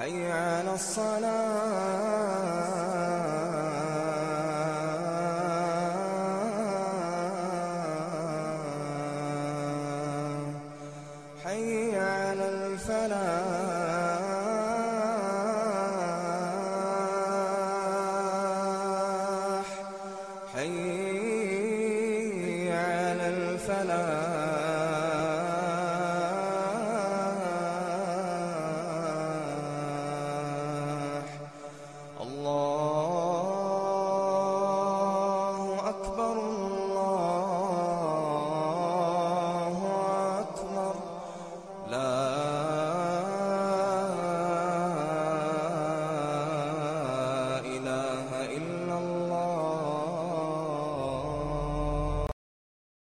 حي على الصلاة. حي على الفلاح. حي الله.